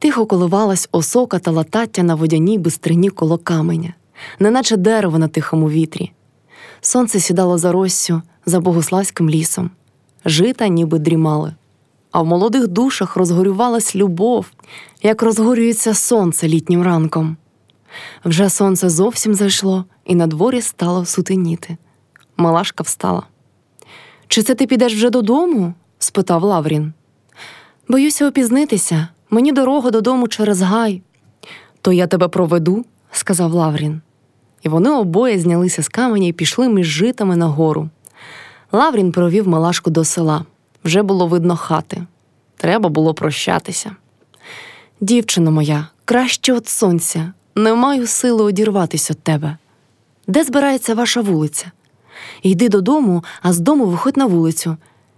Тихо коливалась осока та латаття на водяній бистрині коло каменя, неначе дерево на тихому вітрі. Сонце сідало за Россю, за богославським лісом, жита ніби дрімали. А в молодих душах розгорювалась любов, як розгорюється сонце літнім ранком. Вже сонце зовсім зайшло, і на дворі стало сутеніти. Малашка встала. Чи це ти підеш вже додому? спитав Лаврін. Боюся опізнитися, мені дорога додому через гай. То я тебе проведу, сказав Лаврін. І вони обоє знялися з каменя і пішли між житами на гору. Лаврін провів Малашку до села. Вже було видно хати. Треба було прощатися. Дівчино моя, краще від сонця, не маю сили одірватися від тебе. Де збирається ваша вулиця? Йди додому, а з дому виходь на вулицю.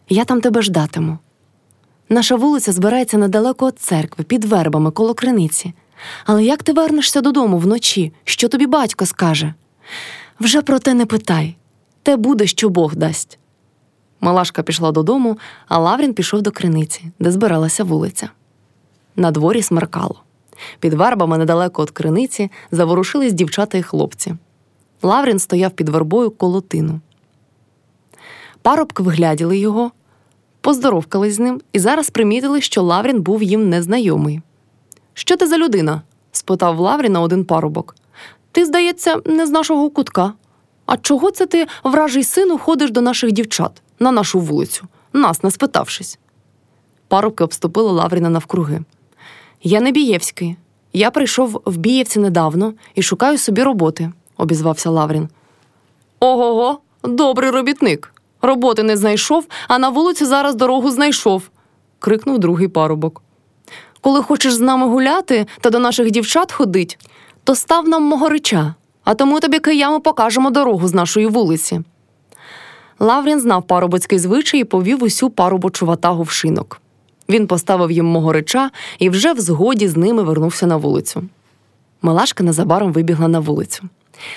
Я там тебе ждатиму. Наша вулиця збирається недалеко від церкви, під вербами, коло криниці. Але як ти вернешся додому вночі? Що тобі батько скаже? Вже про те не питай. Те буде, що Бог дасть. Малашка пішла додому, а Лаврін пішов до криниці, де збиралася вулиця. На дворі смеркало. Під вербами недалеко від криниці заворушились дівчата і хлопці. Лаврін стояв під вербою коло тину. Парубки вигляділи його, поздоровкались з ним і зараз примітили, що Лаврін був їм незнайомий. Що ти за людина? спитав Лавріна один парубок. Ти, здається, не з нашого кутка. А чого це ти, вражий сину, ходиш до наших дівчат на нашу вулицю, нас не спитавшись? Парубки обступили Лавріна навкруги. Я не Бієвський. Я прийшов в Бієвці недавно і шукаю собі роботи, обізвався Лаврін. Ого, го добрий робітник. Роботи не знайшов, а на вулицю зараз дорогу знайшов, крикнув другий парубок. Коли хочеш з нами гуляти та до наших дівчат ходить, то став нам мого реча, а тому тобі киями покажемо дорогу з нашої вулиці. Лаврін знав парубоцький звичай і повів усю парубочу ватагу в шинок. Він поставив їм мого реча і вже в згоді з ними вернувся на вулицю. Малашка незабаром вибігла на вулицю.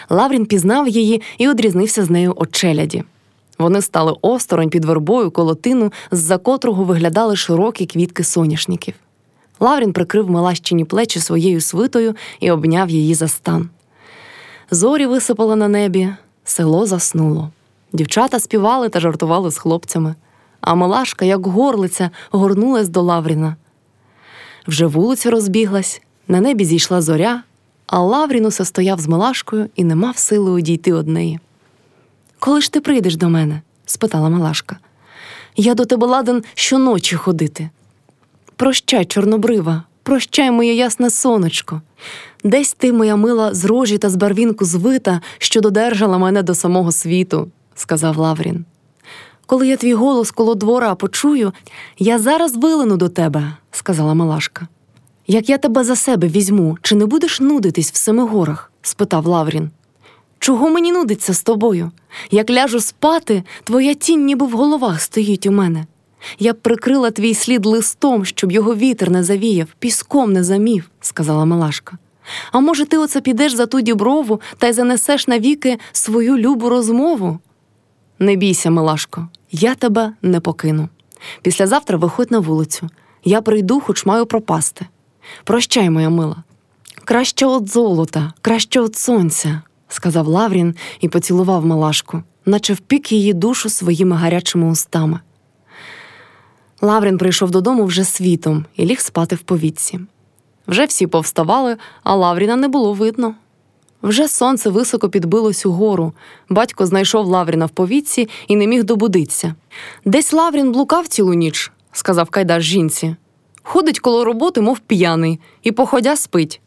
Лаврін пізнав її і одрізнився з нею от. Вони стали осторонь під вербою колотину, з-за котрого виглядали широкі квітки соняшників. Лаврін прикрив Малащині плечі своєю свитою і обняв її за стан. Зорі висипали на небі, село заснуло. Дівчата співали та жартували з хлопцями, а Малашка, як горлиця, горнулась до Лавріна. Вже вулиця розбіглась, на небі зійшла зоря, а Лаврін усе стояв з Малашкою і не мав сили одійти од неї. Коли ж ти прийдеш до мене? спитала Малашка. Я до тебе ладен щоночі ходити. Прощай, чорнобрива, прощай, моє ясне сонечко. Десь ти, моя мила, з рожі та з барвінку звита, що додержала мене до самого світу, сказав Лаврін. Коли я твій голос коло двора почую, я зараз вилину до тебе, сказала Малашка. Як я тебе за себе візьму, чи не будеш нудитись в семи горах? спитав Лаврін. Чого мені нудиться з тобою? Як ляжу спати, твоя тінь ніби в головах стоїть у мене. Я б прикрила твій слід листом, щоб його вітер не завіяв, піском не замів, сказала Малашка. А може, ти оце підеш за ту діброву та й занесеш навіки свою любу розмову? Не бійся, Милашко, я тебе не покину. Післязавтра виходь на вулицю. Я прийду, хоч маю пропасти. Прощай, моя мила. Краще от золота, краще от сонця, сказав Лаврін і поцілував Малашку, наче впік її душу своїми гарячими устами. Лаврін прийшов додому вже світом і ліг спати в повітці. Вже всі повставали, а Лавріна не було видно. Вже сонце високо підбилось угору. Батько знайшов Лавріна в повітці і не міг добудитися. Десь Лаврін блукав цілу ніч, сказав Кайдаш жінці. Ходить коло роботи, мов п'яний, і походя спить.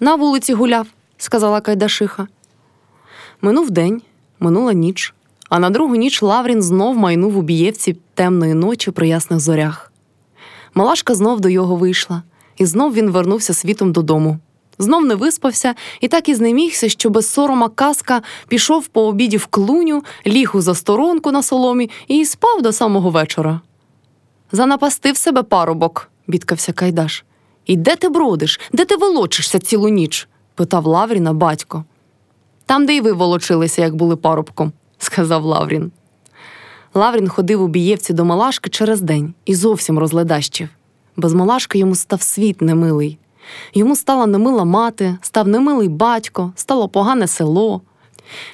На вулиці гуляв, сказала Кайдашиха. Минув день, минула ніч, а на другу ніч Лаврін знов майнув у бієвці темної ночі при ясних зорях. Малашка знов до його вийшла, і знов він вернувся світом додому. Знов не виспався і так і знемігся, що без сорома казка пішов по обіді в клуню, ліг у засторонку на соломі і спав до самого вечора. Занапастив себе парубок, бідкався Кайдаш. І де ти бродиш? Де ти волочишся цілу ніч? Питав Лавріна батько. Там, де й ви волочилися, як були парубком, сказав Лаврін. Лаврін ходив у бієвці до Малашки через день і зовсім розледащив. Без Малашки йому став світ немилий. Йому стала немила мати, став немилий батько, стало погане село.